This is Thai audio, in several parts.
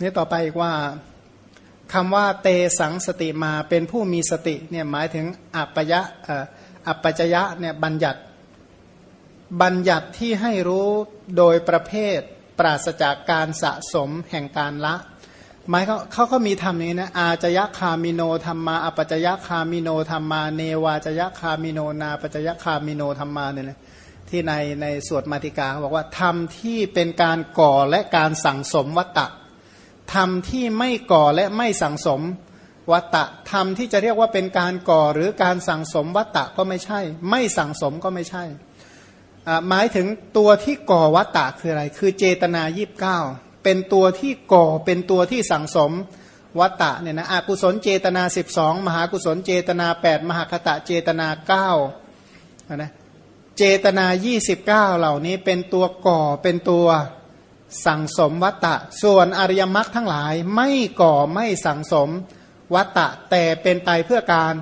นี่ต่อไปอีกว่าคำว่าเตสังสติมาเป็นผู้มีสติเนี่ยหมายถึงอัปยะอัปจยะเนี่ยบัญญัติบัญญัติที่ให้รู้โดยประเภทปราศจากการสะสมแห่งการละ หมายเขาเขาก็มีทำอย่างนี้นะอาจยคามิโนธรรมาอปัจยคามิโนธรรมาเนวาจยคามิโนนาปัจยคามิโนธรรมาเนี่ยนะที่ในในสวดมาติกาบอกว่าทำที่เป็นการก่อและการสั่งสมวัตตะ ทำที่ไม่ก่อและไม่สังสมวัตตะทำที่จะเรียกว่าเป็นการก่อหรือการสังสมวัตตะก็ไม่ใช่ ไม่สังสมก็ไม่ใช่ หมายถึงตัวที่ก่อวัตตะคืออะไร คือเจตนายีิบเก้าเป็นตัวที่ก่อเป็นตัวที่สังสมวัตตะเนี่ยนะอกุศลเจตนา 12 มหากุศลเจตนา 8 มหาคตะเจตนา9นะเจตนา 29 เหล่านี้เป็นตัวก่อเป็นตัว สั่งสมวัตตะ ส่วนอริยมรรคทั้งหลายไม่ก่อไม่สั่งสมวัตตะ แต่เป็นไปเพื่อการ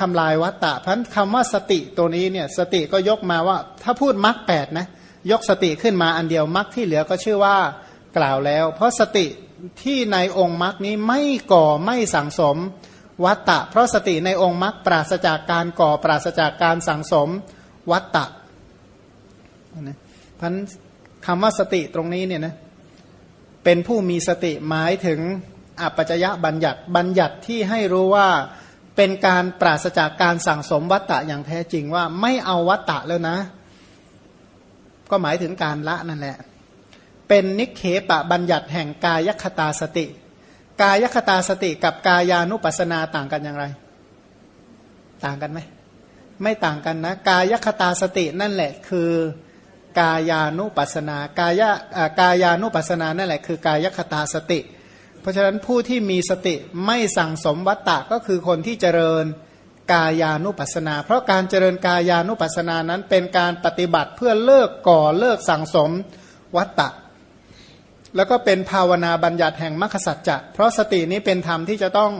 ทำลายวัตตะพันคำว่าสติตัวนี้เนี่ยสติก็ยกมาว่า ถ้าพูดมรรคแปดนะยกสติขึ้นมาอันเดียวมรรคที่เหลือก็ชื่อว่ากล่าวแล้ว เพราะสติที่ในองค์มรรคนี้ไม่ก่อไม่สั่งสมวัตตะ เพราะสติในองค์มรรคปราศจากการก่อปราศจากการสั่งสมวัตตะนะพัน คำว่าสติตรงนี้เนี่ยนะเป็นผู้มีสติหมายถึงอัปจยะบัญญัติบัญญัติที่ให้รู้ว่าเป็นการปราศจากการสั่งสมวัตตะอย่างแท้จริงว่าไม่เอาวัตตะแล้วนะ ก็หมายถึงการละนั่นแหละ เป็นนิเคปะบัญญัติแห่งกายคตาสติ กายคตาสติกับกายานุปัสนาต่างกันอย่างไร ต่างกันไหมไม่ต่างกันนะ กายคตาสตินั่นแหละคือ กายานุปัสนากายกายานุปัสนานั่นแหละคือกายคตาสติ เพราะฉะนั้นผู้ที่มีสติไม่สั่งสมวัตตะก็คือคนที่เจริญกายานุปัสนา เพราะการเจริญกายานุปัสนานั้นเป็นการปฏิบัติเพื่อเลิกก่อเลิกสั่งสมวัตตะ แล้วก็เป็นภาวนาบัญญัติแห่งมรรคสัจจะเพราะสตินี้เป็นธรรมที่จะต้อง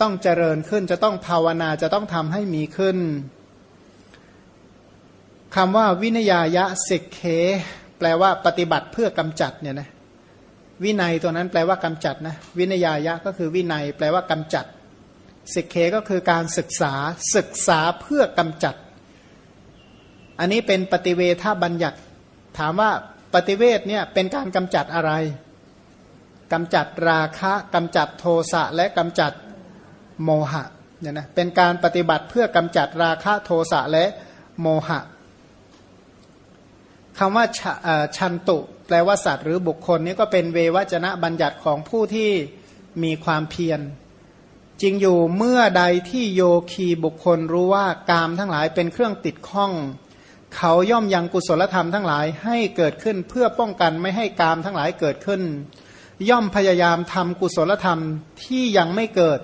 ต้องเจริญขึ้นจะต้องภาวนาจะต้องทำให้มีขึ้น คำว่าวินยายะสิกเคแปลว่าปฏิบัติเพื่อกำจัดเนี่ยนะวินัยตัวนั้นแปลว่ากำจัดนะวินยายะก็คือวินัย แปลว่ากำจัดสิกเคก็คือการศึกษาศึกษาเพื่อกำจัด อันนี้เป็นปฏิเวทบัญญัติ ถามว่าปฏิเวทเนี่ยเป็นการกำจัดอะไรกำจัดราคะกำจัดโทสะและกำจัดโมหะเนี่ยนะเป็นการปฏิบัติเพื่อกำจัดราคะโทสะและโมหะ คำว่าชันตุ แปลว่าสัตว์หรือบุคคลนี้ก็เป็นเววจนะบัญญัติของผู้ที่มีความเพียรจริงอยู่เมื่อใดที่โยคีบุคคลรู้ว่ากามทั้งหลายเป็นเครื่องติดข้อง เขาย่อมยังกุศลธรรมทั้งหลายให้เกิดขึ้นเพื่อป้องกันไม่ให้กามทั้งหลายเกิดขึ้น ย่อมพยายามทำกุศลธรรมที่ยังไม่เกิด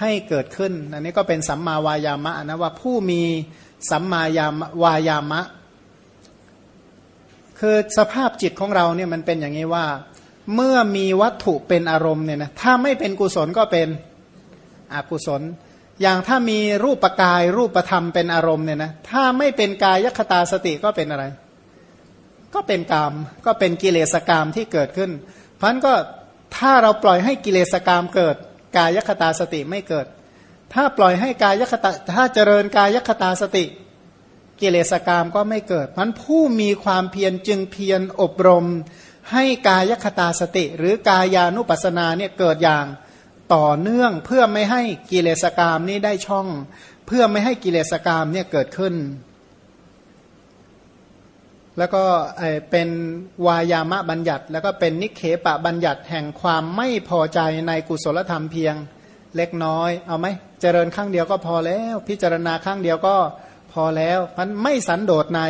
ให้เกิดขึ้นอันนี้ก็เป็นสัมมาวายามะนะว่าผู้มีสัมมายามวายามะ คือสภาพจิตของเราเนี่ยมันเป็นอย่างนี้ว่า เมื่อมีวัตถุเป็นอารมณ์เนี่ยนะถ้าไม่เป็นกุศลก็เป็นอกุศล อย่างถ้ามีรูปกายรูปธรรมเป็นอารมณ์เนี่ยนะถ้าไม่เป็นกายคตาสติก็เป็นอะไร ก็เป็นกามก็เป็นกิเลสกรรมที่เกิดขึ้น เพราะนั้นก็ถ้าเราปล่อยให้กิเลสกรรมเกิด กายคตาสติไม่เกิด ถ้าปล่อยให้กายคตาถ้าเจริญกายคตาสติ กิเลสกรรมก็ไม่เกิดเพราะผู้มีความเพียรจึงเพียรอบรม ให้กายคตาสติ หรือกายานุปัสสนาเนี่ยเกิดอย่างต่อเนื่องเพื่อไม่ให้กิเลสกรรมนี้ได้ช่อง เพื่อไม่ให้กิเลสกรรมเนี่ยเกิดขึ้น แล้วก็เป็นวายามะบัญญัติ แล้วก็เป็นนิเคปะบัญญัติแห่งความไม่พอใจในกุศลธรรมเพียงเล็กน้อย เอาไหมเจริญครั้งเดียวก็พอแล้ว พิจารณาครั้งเดียวก็ พอแล้วมันไม่สันโดษใน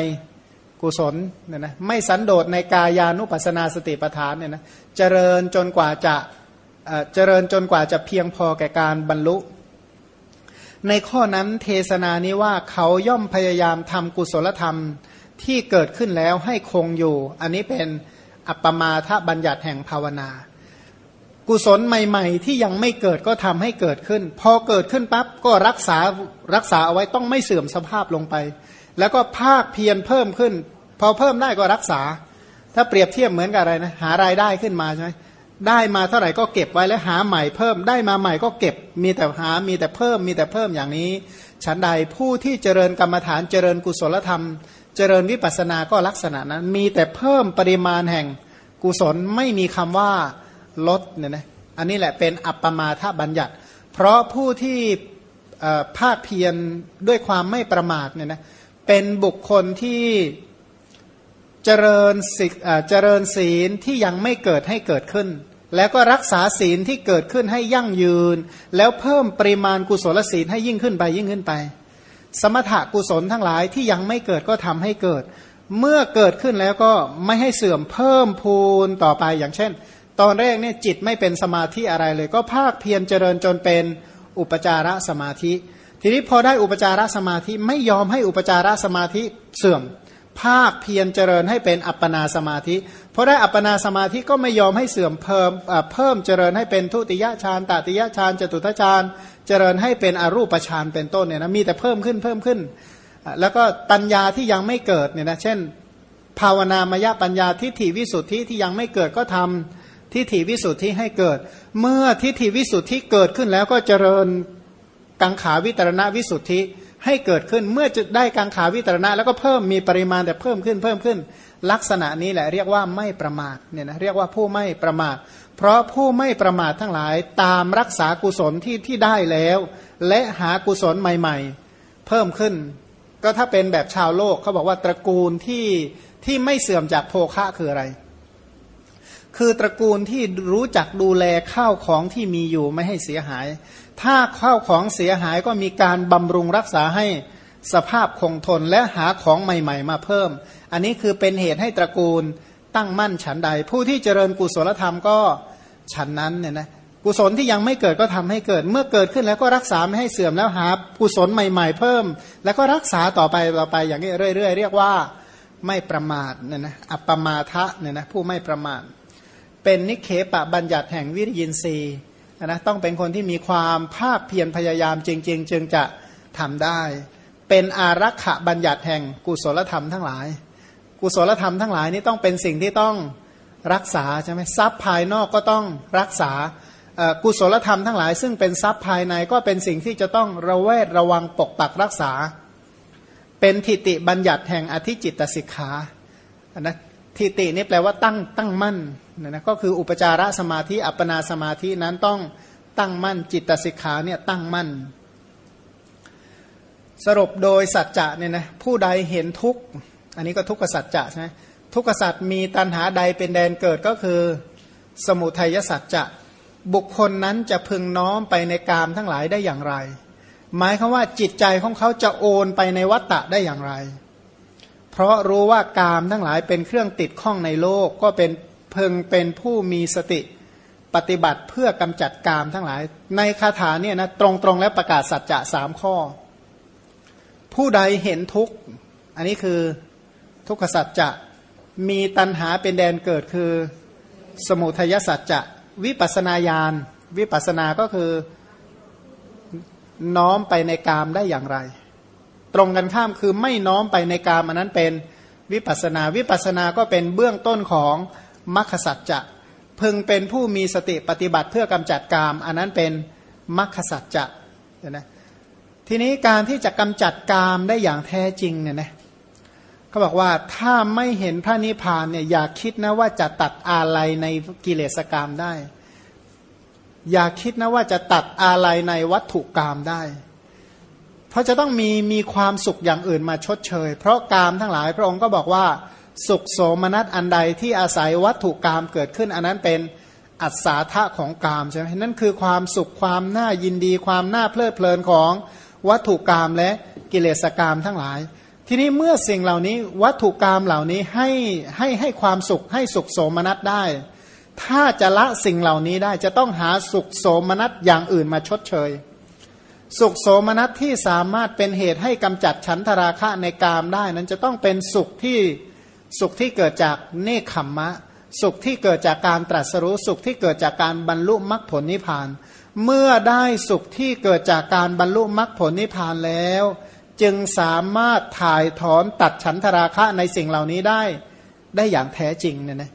กุศลเนี่ยนะไม่สันโดษในกายานุปัสนาสติปัฏฐานเนี่ยนะเจริญจนกว่าจะเจริญจนกว่าจะเพียงพอแก่การบรรลุ ในข้อนั้นเทศนานี้ว่าเขาย่อมพยายามทำกุศลธรรมที่เกิดขึ้นแล้วให้คงอยู่ อันนี้เป็นอัปปมาทบัญญัติแห่งภาวนา กุศลใหม่ๆ ที่ยังไม่เกิดก็ทำให้เกิดขึ้น พอเกิดขึ้นปั๊บก็รักษารักษาเอาไว้ต้องไม่เสื่อมสภาพลงไป แล้วก็ภาคเพียรเพิ่มขึ้น พอเพิ่มได้ก็รักษา ถ้าเปรียบเทียบเหมือนกับอะไรนะหารายได้ขึ้นมาใช่ไหมได้มาเท่าไหร่ก็เก็บไว้แล้วหาใหม่เพิ่มได้มาใหม่ก็เก็บมีแต่หามีแต่เพิ่มมีแต่เพิ่มอย่างนี้ฉันใดผู้ที่เจริญกรรมฐานเจริญกุศลธรรม เจริญวิปัสสนาก็ลักษณะนั้น มีแต่เพิ่มปริมาณแห่งกุศลไม่มีคำว่า ลดเนี่ยนะอันนี้แหละเป็นอัปปมาทบัญญัติ เพราะผู้ที่ภาคเพียรด้วยความไม่ประมาทเนี่ยนะเป็นบุคคลที่เจริญสิเจริญศีลที่ยังไม่เกิดให้เกิดขึ้น แล้วก็รักษาศีลที่เกิดขึ้นให้ยั่งยืน แล้วเพิ่มปริมาณกุศลศีลให้ยิ่งขึ้นไปยิ่งขึ้นไป สมถะกุศลทั้งหลายที่ยังไม่เกิดก็ทำให้เกิด เมื่อเกิดขึ้นแล้วก็ไม่ให้เสื่อมเพิ่มพูนต่อไปอย่างเช่น ตอนแรกเนี่ยจิตไม่เป็นสมาธิอะไรเลย ก็ภาคเพียรเจริญจนเป็นอุปจารสมาธิ ทีนี้พอได้อุปจารสมาธิไม่ยอมให้อุปจารสมาธิเสื่อม ภาคเพียรเจริญให้เป็นอัปปนาสมาธิพอได้อัปปนาสมาธิก็ไม่ยอมให้เสื่อมเพิ่มเพิ่มเจริญให้เป็นทุติยฌานตติยฌานจตุทฌานเจริญให้เป็นอรูปฌานเป็นต้นเนี่ยนะมีแต่เพิ่มขึ้นเพิ่มขึ้น แล้วก็ปัญญาที่ยังไม่เกิดเนี่ยนะเช่น ภาวนามยปัญญาทิฏฐิวิสุทธิที่ยังไม่เกิดก็ทำ ทิฏฐิวิสุทธิให้เกิด เมื่อทิฏฐิวิสุทธิเกิดขึ้นแล้วก็เจริญกังขาวิตรณวิสุทธิให้เกิดขึ้นเมื่อจะได้กังขาวิตรณะ แล้วก็เพิ่มมีปริมาณแต่เพิ่มขึ้นเพิ่มขึ้น ลักษณะนี้แหละเรียกว่าไม่ประมาทเนี่ยนะเรียกว่าผู้ไม่ประมาท เพราะผู้ไม่ประมาททั้งหลายตามรักษากุศลที่ที่ได้แล้ว และหากุศลใหม่ ๆ เพิ่มขึ้น ก็ถ้าเป็นแบบชาวโลกเขาบอกว่าตระกูลที่ที่ไม่เสื่อมจากโภคะคืออะไร คือตระกูลที่รู้จักดูแลข้าวของที่มีอยู่ไม่ให้เสียหาย ถ้าข้าวของเสียหายก็มีการบำรุงรักษาให้สภาพคงทนและหาของใหม่ ๆ มาเพิ่ม อันนี้คือเป็นเหตุให้ตระกูลตั้งมั่นฉันใด ผู้ที่เจริญกุศลธรรมก็ฉันนั้นเนี่ยนะกุศลที่ยังไม่เกิดก็ทำให้เกิด เมื่อเกิดขึ้นแล้วก็รักษาไม่ให้เสื่อมแล้วหากุศลใหม่ ๆ เพิ่ม แล้วก็รักษาต่อไปต่อไปอย่างนี้เรื่อยๆเรียกว่าไม่ประมาทเนี่ยนะอัปปมาทะเนี่ยนะผู้ไม่ประมาท เป็นนิเคปะบัญญัติแห่งวิริยินทรีย์นะต้องเป็นคนที่มีความภาคเพียรพยายามจริง ๆ จึงจะทำได้ เป็นอารักขบัญญัติแห่งกุศลธรรมทั้งหลาย กุศลธรรมทั้งหลายนี้ต้องเป็นสิ่งที่ต้องรักษาใช่ไหมทรัพย์ภายนอกก็ต้องรักษากุศลธรรมทั้งหลาย ซึ่งเป็นทรัพย์ภายในก็เป็นสิ่งที่จะต้องระแวดระวังปกปักรักษา เป็นทิติบัญญัติแห่งอธิจิตตสิกขานะ ทิตินี่แปลว่าตั้งตั้งมั่นนะนะก็คืออุปจารสมาธิอัปปนาสมาธินั้นต้องตั้งมั่นจิตสิกขาเนี่ยตั้งมั่น สรุปโดยสัจจะเนี่ยนะผู้ใดเห็นทุกข์อันนี้ก็ทุกขสัจจะใช่ไหมทุกขสัจมีตัณหาใดเป็นแดนเกิดก็คือ สมุทัยสัจจะบุคคลนั้นจะพึงน้อมไปในกามทั้งหลายได้อย่างไร หมายคือว่าจิตใจของเขาจะโอนไปในวัตตะได้อย่างไร เพราะรู้ว่ากามทั้งหลายเป็นเครื่องติดข้องในโลก ก็เป็นเพึงเป็นผู้มีสติปฏิบัติเพื่อกำจัดกามทั้งหลาย ในคาถาเนี่ยนะตรงๆแล้วประกาศสัจจะสามข้อ ผู้ใดเห็นทุกข์อันนี้คือทุกขสัจจะมีตัณหาเป็นแดนเกิดคือสมุทัยสัจจะวิปัสนาญาณวิปัสนาก็คือน้อมไปในกามได้อย่างไร ตรงกันข้ามคือไม่น้อมไปในกามอันนั้นเป็นวิปัสนาวิปัสนาก็เป็นเบื้องต้นของมัคคสัจจะพึงเป็นผู้มีสติปฏิบัติเพื่อกำจัดกาม อันนั้นเป็นมัคคสัจจะนะทีนี้การที่จะกำจัดกามได้อย่างแท้จริงเนี่ยนะเขาบอกว่าถ้าไม่เห็นพระนิพพานเนี่ยอย่าคิดนะว่าจะตัดอะไรในกิเลสกามได้ อย่าคิดนะว่าจะตัดอะไรในวัตถุกามได้ เพราะจะต้องมีมีความสุขอย่างอื่นมาชดเชย เพราะกามทั้งหลายพระองค์ก็บอกว่าสุขโสมนัสอันใดที่อาศัยวัตถุกรรมเกิดขึ้น อันนั้นเป็นอัศาธาของกามใช่ไหมนั่นคือความสุขความน่ายินดี ความน่าเพลิดเพลินของวัตถุกรรมและกิเลสกรรมทั้งหลาย ทีนี้เมื่อสิ่งเหล่านี้วัตถุกรรมเหล่านี้ให้ให้ให้ความสุขให้สุขโสมนัสได้ ถ้าจะละสิ่งเหล่านี้ได้จะต้องหาสุขโสมนัสอย่างอื่นมาชดเชย สุขโสมนัสที่สามารถเป็นเหตุให้กำจัดฉันทราคะในกามได้ นั้นจะต้องเป็นสุขที่สุขที่เกิดจากเนคขมมะ สุขที่เกิดจากการตรัสรู้สุขที่เกิดจากการบรรลุมรรคผลนิพพาน เมื่อได้สุขที่เกิดจากการบรรลุมรรคผลนิพพานแล้ว จึงสามารถถ่ายถอนตัดฉันทราคะในสิ่งเหล่านี้ได้ได้อย่างแท้จริงเนี่ยนะ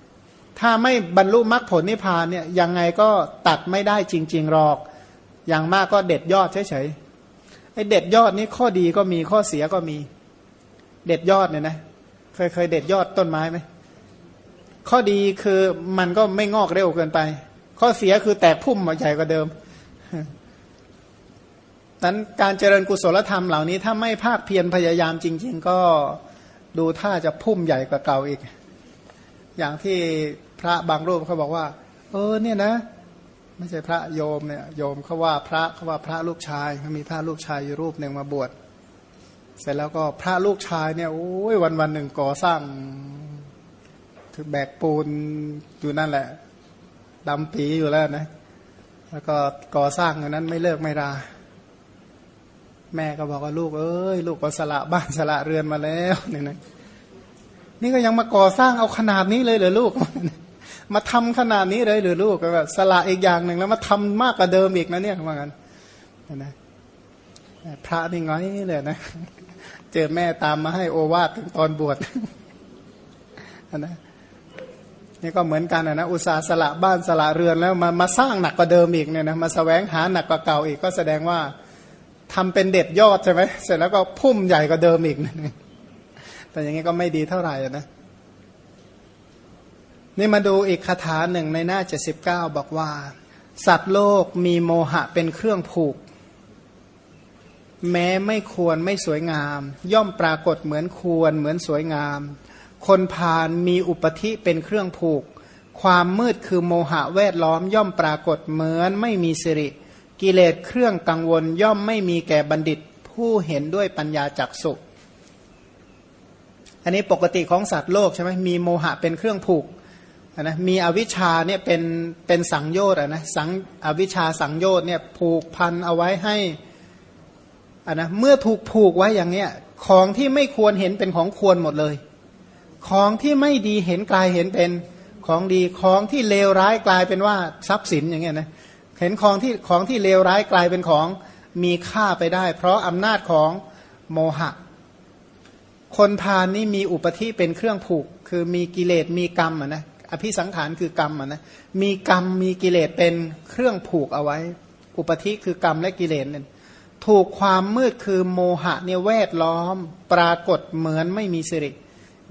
ถ้าไม่บรรลุมรรคผลนิพพานเนี่ยยังไงก็ตัดไม่ได้จริง ๆ หรอก อย่างมากก็เด็ดยอดเฉยๆไอ้เด็ดยอดนี้ข้อดีก็มีข้อเสียก็มี เด็ดยอดเนี่ยนะ เคยเคยเด็ดยอดต้นไม้ไหมข้อดีคือมันก็ไม่งอกเร็วเกินไป ข้อเสียคือแตกพุ่มใหญ่กว่าเดิมนั้นการเจริญกุศลธรรมเหล่านี้ถ้าไม่ภาคเพียรพยายามจริง ๆ ก็ดูท่าจะพุ่มใหญ่กว่าเก่าอีก อย่างที่พระบางรูปเขาบอกว่า เออเนี่ยนะ ไม่ใช่พระโยมเนี่ยโยมเขาว่าพระเขาว่าพระลูกชายเขามีพระลูกชายอยู่รูปหนึ่งมาบวชเสร็จแล้วก็พระลูกชายเนี่ยโอ้ยวันวันหนึ่งก่อสร้างถือแบกปูนอยู่นั่นแหละดำปีอยู่แล้วนะ แล้วก็ก่อสร้างอย่างนั้นไม่เลิกไม่ราแม่ก็บอกว่าลูกเอ้ยลูกก็สละบ้านสละเรือนมาแล้วนี่นะนี่ก็ยังมาก่อสร้างเอาขนาดนี้เลยเหรอลูก มาทำขนาดนี้เลยหรือลูกก็แบบสละอีกอย่างหนึ่งแล้วมาทำมากกว่าเดิมอีกนะเนี่ยว่างั้นนะพระนี่ง้อยเลยนะ เจอแม่ตามมาให้โอวาทถึงตอนบวชนะนี่ก็เหมือนกันนะอุตสาสละบ้านสละเรือนแล้วมามาสร้างหนักกว่าเดิมอีกเนี่ยนะมาสแสวงหาหนักกว่าเก่าอีกก็แสดงว่าทำเป็นเด็ดยอดใช่ไหมเสร็จแล้วก็พุ่มใหญ่กว่าเดิมอีก แต่อย่างนี้ก็ไม่ดีเท่าไหร่นะ นี่มาดูอีกคาถาหนึ่งในหน้าเจ็ดสิบเก้าบอกว่า สัตว์โลกมีโมหะเป็นเครื่องผูก แม้ไม่ควรไม่สวยงาม ย่อมปรากฏเหมือนควรเหมือนสวยงาม คนพาลมีอุปธิเป็นเครื่องผูก ความมืดคือโมหะแวดล้อมย่อมปรากฏเหมือนไม่มีสิริ กิเลสเครื่องกังวลย่อมไม่มีแก่บัณฑิต ผู้เห็นด้วยปัญญาจักสุอันนี้ปกติของสัตว์โลกใช่ไหมมีโมหะเป็นเครื่องผูก นะมีอวิชชาเนี่ยเป็นเป็นสังโยชน์นะสังอวิชชาสังโยชน์เนี่ยผูกพันเอาไว้ให้อันนะเมื่อถูกผูกไว้อย่างเนี้ยของที่ไม่ควรเห็นเป็นของควรหมดเลย ของที่ไม่ดีเห็นกลายเห็นเป็นของดีของที่เลวร้ายกลายเป็นว่าทรัพย์สินอย่างเงี้ยนะเห็นของที่ของที่เลวร้ายกลายเป็นของมีค่าไปได้ เพราะอำนาจของโมหะ คนพาลนี่มีอุปธิเป็นเครื่องผูก คือมีกิเลสมีกรรมอะนะ อภิสังขารคือกรรมอะนะมีกรรมมีกิเลสเป็นเครื่องผูกเอาไว้ อุปธิคือกรรมและกิเลสเนี่ยถูกความมืดคือโมหะเนี่ยแวดล้อม ปรากฏเหมือนไม่มีสิริ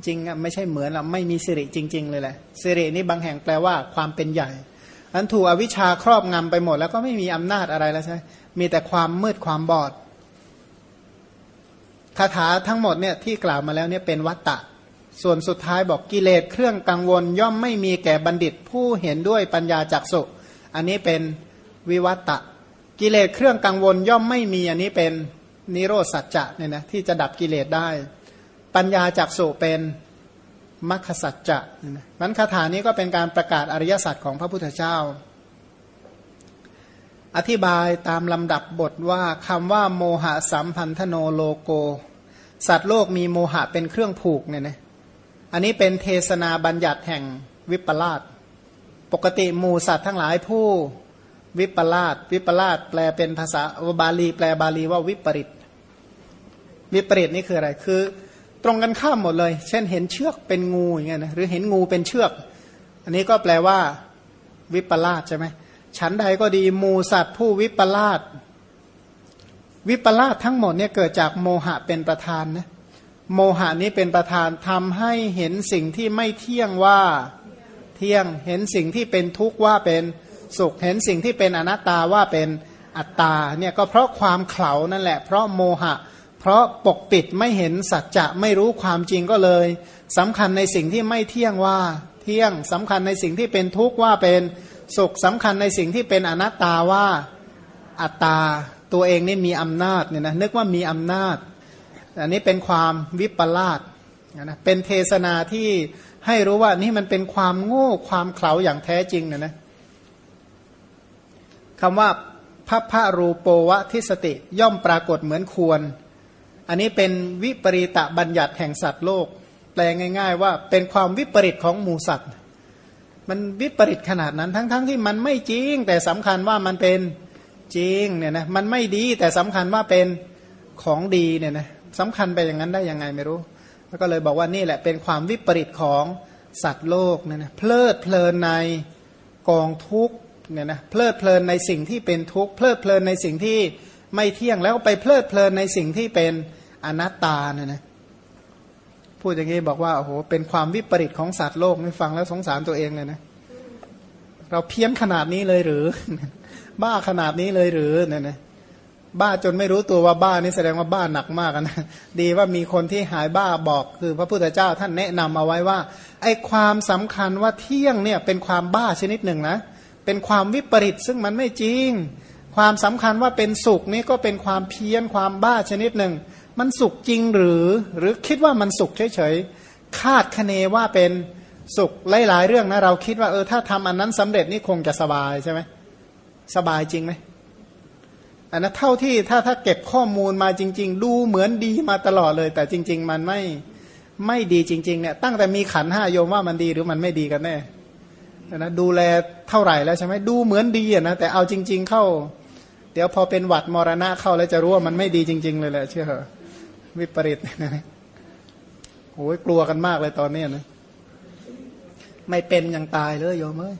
จริงอะไม่ใช่เหมือนเราไม่มีสิริจริง ๆ เลยแหละสิรินี่บางแห่งแปลว่าความเป็นใหญ่อันถูกอวิชชาครอบงำไปหมด แล้วก็ไม่มีอำนาจอะไรแล้วใช่มีแต่ความมืดความบอดคาถาทั้งหมดเนี่ยที่กล่าวมาแล้วเนี่ยเป็นวัตตะ ส่วนสุดท้ายบอกกิเลสเครื่องกังวลย่อมไม่มีแก่บัณฑิตผู้เห็นด้วยปัญญาจักสุอันนี้เป็นวิวัตตะ กิเลสเครื่องกังวลย่อมไม่มีอันนี้เป็นนิโรสัจจะเนี่ยนะที่จะดับกิเลสได้ ปัญญาจักสุเป็นมัคคสัจจะนะมันคาถานี้ก็เป็นการประกาศอริยสัจของพระพุทธเจ้า อธิบายตามลำดับบทว่าคำว่าโมหะสัมพันธโนโลโก สัตว์โลกมีโมหะเป็นเครื่องผูกเนี่ยนะ อันนี้เป็นเทศนาบัญญัติแห่งวิปลาสปกติหมูสัตว์ทั้งหลายผู้วิปลาสวิปลาสแปลเป็นภาษาบาลี แปลบาลีว่าวิปริต วิปริตนี่คืออะไรคือ ตรงกันข้ามหมดเลย เช่นเห็นเชือกเป็นงูอย่างเงี้ยนะหรือเห็นงูเป็นเชือก อันนี้ก็แปลว่าวิปลาสใช่ไหมฉันใดก็ดีหมูสัตว์ผู้วิปลาสวิปลาสทั้งหมดเนี่ยเกิดจากโมหะเป็นประธานนะ โมหะนี้เป็นประธานทำให้เห็นสิ่งที่ไม่เที่ยงว่าเที่ยงเห็นสิ่งที่เป็นทุกข์ว่าเป็นสุข เห็นสิ่งที่เป็นอนัตตาว่าเป็นอัตตาเนี่ยก็เพราะความเข่านั่นแหละ เพราะโมหะ เพราะปกปิดไม่เห็นสัจจะไม่รู้ความจริงก็เลยสำคัญในสิ่งที่ไม่เที่ยงว่าเที่ยงสำคัญในสิ่งที่เป็นทุกข์ว่าเป็นสุขสำคัญในสิ่งที่เป็นอนัตตาว่าอัตตาตัวเองนี่มีอำนาจเนี่ยนะนึกว่ามีอำนาจ อันนี้เป็นความวิปลาสนะเป็นเทศนาที่ให้รู้ว่านี่มันเป็นความโง่ความเขลาอย่างแท้จริงนะนะคำว่าพระพระรูปวะทิสติย่อมปรากฏเหมือนควร อันนี้เป็นวิปริตะบัญญัติแห่งสัตว์โลก แปลง่าย ๆ ว่าเป็นความวิปริตของหมูสัตว์ มันวิปริตขนาดนั้นทั้งๆทที่มันไม่จริง แต่สำคัญว่ามันเป็นจริงเนี่ยนะมันไม่ดีแต่สำคัญว่าเป็นของดีเนี่ยนะ สำคัญไปอย่างนั้นได้ยังไงไม่รู้ แล้วก็เลยบอกว่านี่แหละเป็นความวิปริตของสัตว์โลกเนี่ยนะเพลิดเพลินในกองทุกเนี่ยนะเพลิดเพลินในสิ่งที่เป็นทุกข์เพลิดเพลินในสิ่งที่ไม่เที่ยงแล้วไปเพลิดเพลินในสิ่งที่เป็นอนัตตาเนี่ยนะพูดอย่างนี้บอกว่าโอ้โหเป็นความวิปริตของสัตว์โลกนี่ฟังแล้วสงสารตัวเองเลยนะเราเพี้ยนขนาดนี้เลยหรือ บ้าขนาดนี้เลยหรือเนี่ยนะ บ้าจนไม่รู้ตัวว่าบ้านี่แสดงว่าบ้าหนักมากนะ ดีว่ามีคนที่หายบ้าบอกคือพระพุทธเจ้าท่านแนะนำเอาไว้ว่า ไอ้ความสำคัญว่าเที่ยงเนี่ยเป็นความบ้าชนิดหนึ่งนะ เป็นความวิปริตซึ่งมันไม่จริง ความสำคัญว่าเป็นสุขนี่ก็เป็นความเพี้ยนความบ้าชนิดหนึ่ง มันสุขจริงหรือ หรือคิดว่ามันสุขเฉยๆคาดคะเนว่าเป็นสุขหลายๆเรื่องนะเราคิดว่าเออถ้าทำอันนั้นสำเร็จนี่คงจะสบายใช่ไหมสบายจริงไหม อันนั้นเท่าที่ถ้าถ้าเก็บข้อมูลมาจริง ๆ ดูเหมือนดีมาตลอดเลย แต่จริง ๆ มันไม่ไม่ดีจริงๆเนี่ยตั้งแต่มีขันห้าโยมว่ามันดีหรือมันไม่ดีกันแน่นะดูแลเท่าไหร่แล้วใช่ไหมดูเหมือนดีอะนะแต่เอาจริง ๆ เข้า เดี๋ยวพอเป็นหวัดมรณะเข้าแล้วจะรู้ว่ามันไม่ดีจริง ๆ เลยแหละเชื่อเหรอวิปริตโอ้ยกลัวกันมากเลยตอนนี้นะไม่เป็นยังตายเลยโยมเอ้ย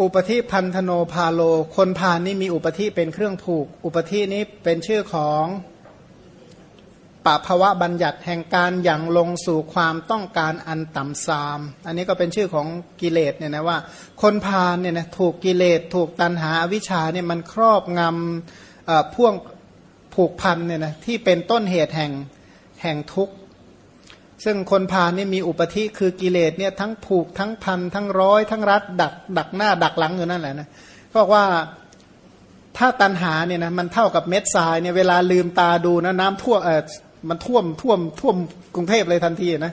อุปธิพันธโนพาโล คนพานนี่มีอุปธิเป็นเครื่องผูก อุปธินี้เป็นชื่อของปภวะบัญญัติแห่งการอย่างลงสู่ความต้องการอันต่ำซาม อันนี้ก็เป็นชื่อของกิเลสเนี่ยนะว่า คนพานเนี่ยนะถูกกิเลสถูกตันหาวิชาเนี่ยมันครอบงำพ่วงผูกพันเนี่ยนะที่เป็นต้นเหตุแห่งแห่งทุกข์ ซึ่งคนพาลนี่มีอุปธิคือกิเลสเนี่ยทั้งผูกทั้งพันทั้งร้อยทั้งรัดดักดักหน้าดักหลังอยู่นั่นแหละนะก็บอกว่าถ้าตันหาเนี่ยนะมันเท่ากับเม็ดทรายเนี่ยเวลาลืมตาดูนะน้ำท่วมเออมันท่วมท่วมท่วมกรุงเทพเลยทันทีนะ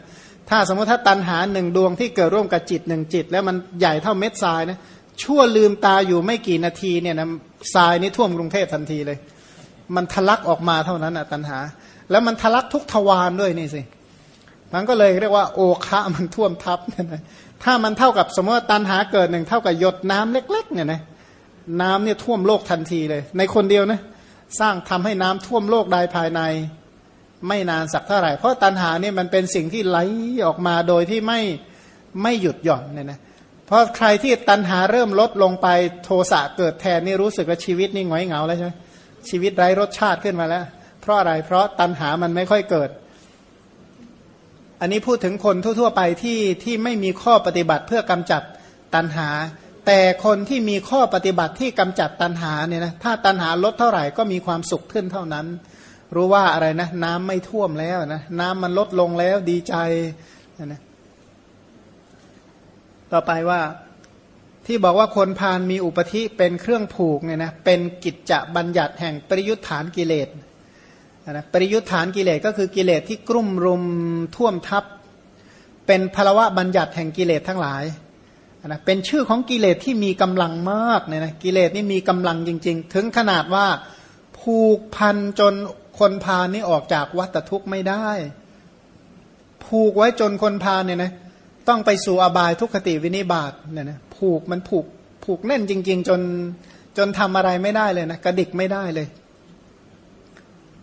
ถ้าสมมติถ้าตันหาหนึ่งดวงที่เกิดร่วมกับจิตหนึ่งจิต แล้วมันใหญ่เท่าเม็ดทรายนะชั่วลืมตาอยู่ไม่กี่นาทีเนี่ยนะทรายนี่ท่วมกรุงเทพทันทีเลย มันทะลักออกมาเท่านั้นอะตันหา แล้วมันทะลักทุกทวารด้วยนี่สิ มันก็เลยเรียกว่าโอคะมันท่วมทับเนี่ยนะถ้ามันเท่ากับสมมติตันหาเกิดหนึ่งเท่ากับหยดน้ำเล็กๆเนี่ยนะน้ำเนี่ยท่วมโลกทันทีเลย ในคนเดียวนะสร้างทำให้น้ำท่วมโลกได้ภายใน ไม่นานสักเท่าไหร่ เพราะตันหาเนี่ยมันเป็นสิ่งที่ไหลออกมาโดยที่ไม่ไม่หยุดหย่อนเนี่ยนะเพราะใครที่ตันหาเริ่มลดลงไปโทสะเกิดแทนนี่รู้สึกว่าชีวิตนี่หงอยเหงาแล้วใช่ไหมชีวิตไร้รสชาติขึ้นมาแล้ว เพราะอะไรเพราะตันหามันไม่ค่อยเกิด อันนี้พูดถึงคนทั่ว ๆ ไปที่ที่ไม่มีข้อปฏิบัติเพื่อกำจัดตันหา แต่คนที่มีข้อปฏิบัติที่กำจัดตันหาเนี่ยนะถ้าตันหาลดเท่าไหร่ก็มีความสุขขึ้นเท่านั้น รู้ว่าอะไรนะ น้ำไม่ท่วมแล้วนะน้ำมันลดลงแล้วดีใจนะต่อไปว่าที่บอกว่าคนพานมีอุปธิเป็นเครื่องผูกเนี่ยนะเป็นกิจจะบัญญัติแห่งปริยุทธานกิเลส นะปริยุทธานกิเลสก็คือกิเลสที่กลุ่มรุมท่วมทับ เป็นพลวะบัญญัติแห่งกิเลสทั้งหลายนะเป็นชื่อของกิเลสที่มีกำลังมากเนี่ยนะกิเลสนี่มีกำลังจริง ๆ ถึงขนาดว่าผูกพันจนคนพานี่ออกจากวัฏทุกข์ไม่ได้ ผูกไว้จนคนพาเนี่ยนะต้องไปสู่อบายทุกขติวินิบาตเนี่ยนะผูกมันผูกผูกแน่นจริง ๆ จนจนทำอะไรไม่ได้เลยนะกระดิกไม่ได้เลย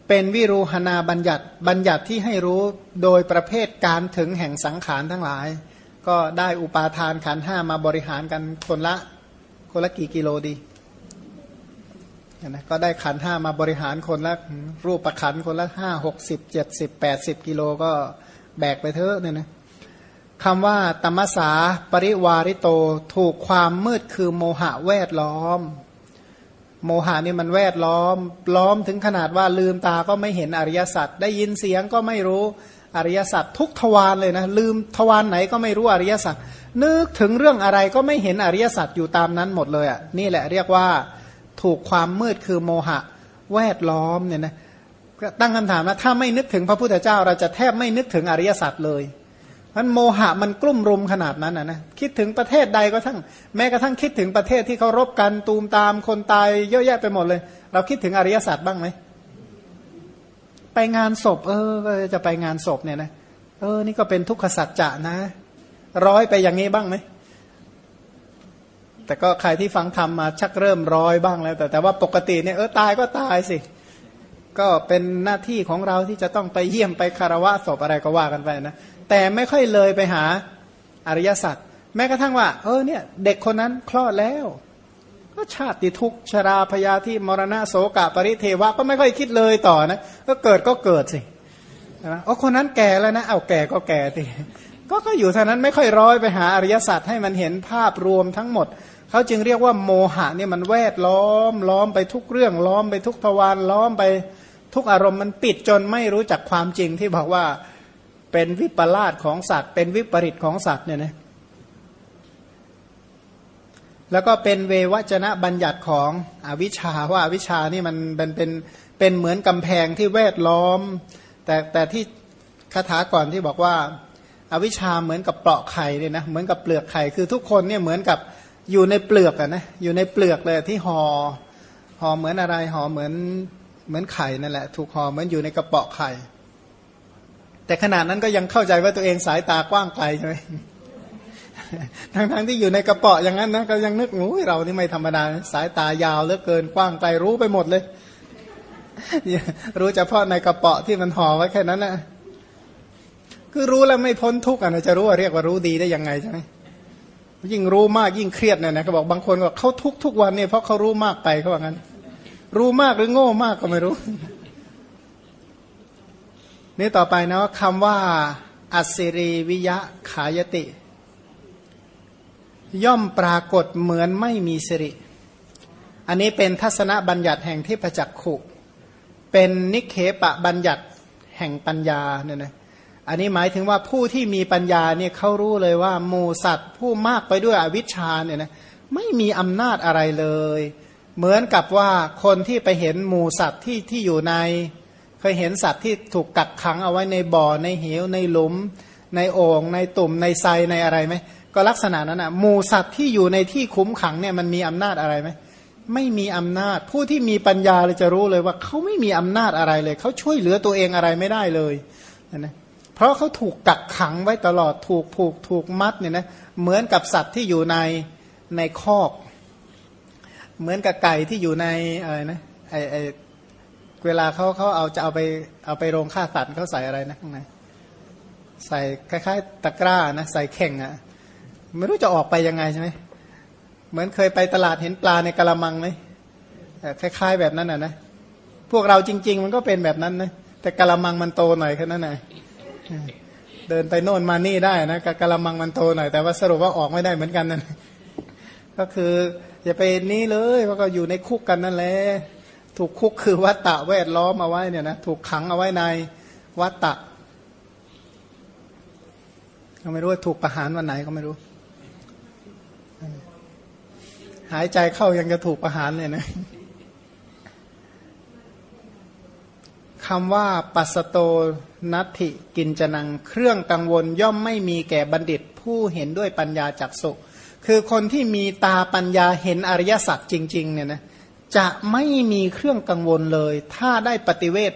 เป็นวิรูหนาบัญญัติบัญญัติที่ให้รู้โดยประเภทการถึงแห่งสังขารทั้งหลาย ก็ได้อุปาทานขันห้ามาบริหารกันคนละคนละกี่กิโลดีนะก็ได้ขันห้ามาบริหารคนละรูปประขันคนละห้าหกสิบเจ็ดสิบแปดสิบกิโลก็แบกไปเถอะเนี่ยนะคำว่าตมสาปริวาริโตถูกความมืดคือโมหะแวดล้อม โมหานี่มันแวดล้อม ล้อมถึงขนาดว่าลืมตาก็ไม่เห็นอริยสัจได้ยินเสียงก็ไม่รู้อริยสัจทุกทวารเลยนะลืมทวารไหนก็ไม่รู้อริยสัจนึกถึงเรื่องอะไรก็ไม่เห็นอริยสัจอยู่ตามนั้นหมดเลยอะนี่แหละเรียกว่าถูกความมืดคือโมหะ แวดล้อมเนี่ยนะตั้งคำถามว่าถ้าไม่นึกถึงพระพุทธเจ้า เราจะแทบไม่นึกถึงอริยสัจเลย มันโมหะมันกลุ่มรุมขนาดนั้นนะนะคิดถึงประเทศใดก็ทั้งแม้กระทั่งคิดถึงประเทศที่เขารบกันตูมตามคนตายเยอะแยะไปหมดเลย เราคิดถึงอริยศาสัจบ้างไหมไปงานศพ เออจะไปงานศพเนี่ยนะเออ นี่ก็เป็นทุกขสัจจะนะ ร้อยไปอย่างนี้บ้างไหมแต่ก็ใครที่ฟังธรรมมาชักเริ่มร้อยบ้างแล้ว แต่แต่ว่าปกติเนี่ยเออตายก็ตายสิ ก็เป็นหน้าที่ของเราที่จะต้องไปเยี่ยมไปคารวะศพอะไรก็ว่ากันไปนะ แต่ไม่ค่อยเลยไปหาอริยสัจแม้กระทั่งว่า เออเนี่ย เด็กคนนั้นคลอดแล้ว ก็ชาติทุกชราพยาที่มรณะโสกะปริเทวะก็ไม่ค่อยคิดเลยต่อนะก็เกิดก็เกิดสินะอ๋อคนนั้นแก่แล้วนะเอาแก่ก็แก่สิก็ก็อยู่เท่านั้นไม่ค่อยร้อยไปหาอริยสัจให้มันเห็นภาพรวมทั้งหมดเขาจึงเรียกว่าโมหะเนี่ยมันแวดล้อมล้อมไปทุกเรื่องล้อมไปทุกทวารล้อมไปทุกอารมณ์มันปิดจนไม่รู้จักความจริงที่บอกว่า เป็นวิปลาสของสัตว์ เป็นวิปริตของสัตว์เนี่ยนะแล้วก็เป็นเววจนะบัญญัติของอวิชชาว่าอวิชชานี่มันเป็นเป็นเป็นเหมือนกำแพงที่แวดล้อม แต่แต่ที่คาถาก่อนที่บอกว่าอาวิชชาเหมือนกับเปราะไข่เนี่ยนะเหมือนกับเปลือกไข่คือทุกคนเนี่ยเหมือนกับอยู่ในเปลือกอะนะอยู่ในเปลือกเลยที่หอ่อห่อเหมือนอะไรห่อเหมือนเหมือนไข่นั่นแหละ ถูกห่อเหมือนอยู่ในกระเปาะไข่ แต่ขนาดนั้นก็ยังเข้าใจว่าตัวเองสายตากว้างไกลใช่ไหมทั้งๆที่อยู่ในกระเปาะอย่างนั้นนะก็ยังนึกโอ้ยเรานี่ไม่ธรรมดา สายตายาวเหลือเกินกว้างไกลรู้ไปหมดเลย รู้เฉพาะในกระเปาะที่มันห่อไว้แค่นั้นนะคือรู้แล้วไม่พ้นทุกข์อะจะรู้ว่าเรียกว่ารู้ดีได้ยังไงใช่ไหมยิ่งรู้มากยิ่งเครียดเนี่ยนะเขาบอกบางคนว่าเขาทุกทุกวันเนี่ยเพราะเขารู้มากไปเขาบอกงั้น รู้มากหรือโง่มากก็ไม่รู้ นี่ต่อไปนะคำว่าอัศรีวิยะขายติ ย่อมปรากฏเหมือนไม่มีสิริ อันนี้เป็นทัศนบัญญัติแห่งที่ประจักษ์ขุ เป็นนิเคปะบัญญัติแห่งปัญญาเนี่ยนะอันนี้หมายถึงว่าผู้ที่มีปัญญาเนี่ยเขารู้เลยว่าหมูสัตว์ผู้มากไปด้วยอวิชชาเนี่ยนะไม่มีอำนาจอะไรเลย เหมือนกับว่าคนที่ไปเห็นหมูสัตว์ที่ที่อยู่ใน เคยเห็นสัตว์ที่ถูกกักขังเอาไว้ในบ่อในเหวในหลุม ในโอ่งในตุ่มในไซในอะไรไหมก็ลักษณะนั้นอะหมูสัตว์ที่อยู่ในที่คุ้มขังเนี่ยมันมีอำนาจอะไรไหมไม่มีอำนาจ ผู้ที่มีปัญญาเลยจะรู้เลยว่าเขาไม่มีอำนาจอะไรเลย เขาช่วยเหลือตัวเองอะไรไม่ได้เลยนะเพราะเขาถูกกักขังไว้ตลอดถูกผูกถูกมัดเนี่ยนะเหมือนกับสัตว์ที่อยู่ในในคอก เหมือนกับไก่ที่อยู่ในอะไรนะไอไอ เวลาเขาเขาเอาจะเอาไปเอาไปโรงฆ่าสัตว์เขาใส่อะไรนะข้างในใส่คล้ายๆตะกร้านะใส่เข่งอะ่ะไม่รู้จะออกไปยังไงใช่ไหมเหมือนเคยไปตลาดเห็นปลาในกระมังไหมคล้าย ๆแบบนั้นอะนะพวกเราจริง ๆ มันก็เป็นแบบนั้นนะแต่กระมังมันโตหน่อยแค่นั้นไงเดินไปโน่นมานี่ได้นะกระมังมันโตหน่อยแต่ว่าสรุปว่าออกไม่ได้เหมือนกันนั่นก็คืออย่าไปนี้เลยว่าะก็อยู่ในคุกกันนั่นแหละ ถูกคุกคือวัตตะแวดล้อมเอาไว้เนี่ยนะถูกขังเอาไว้ในวัตตะก็ไม่รู้ว่าถูกประหารวันไหนก็ไม่รู้ หายใจเข้ายังจะถูกประหารเลยนะคำว่าปัสโตนัตถิกินจนัง เครื่องกังวลย่อมไม่มีแก่บัณฑิต ผู้เห็นด้วยปัญญาจักสุคือคนที่มีตาปัญญาเห็นอริยสัจจริง ๆ เนี่ยนะ จะไม่มีเครื่องกังวลเลย ถ้าได้ปฏิเวท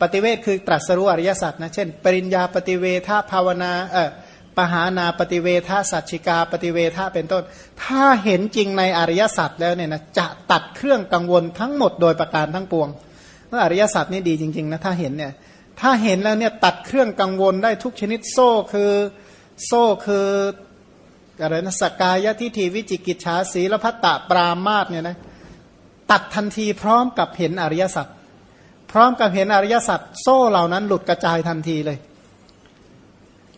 ปฏิเวทคือตรัสรู้อริยสัจนะเช่น ปริญญาปฏิเวทภาวนาเออปหานาปฏิเวทสัจชิกาปฏิเวทเป็นต้น ถ้าเห็นจริงในอริยสัจแล้วเนี่ยนะจะตัดเครื่องกังวลทั้งหมดโดยประการทั้งปวงว่าอริยสัจนี่ดีจริงๆนะถ้าเห็นเนี่ยถ้าเห็นแล้วเนี่ยตัดเครื่องกังวลได้ทุกชนิดโซ่คือโซ่คืออะไรนะสกายทิฏฐิวิจิกิจฉาสีลพัตตะปรามาตเนี่ยนะ ตัดทันทีพร้อมกับเห็นอริยสัจพร้อมกับเห็นอริยสัจโซ่เหล่านั้นหลุดกระจายทันทีเลย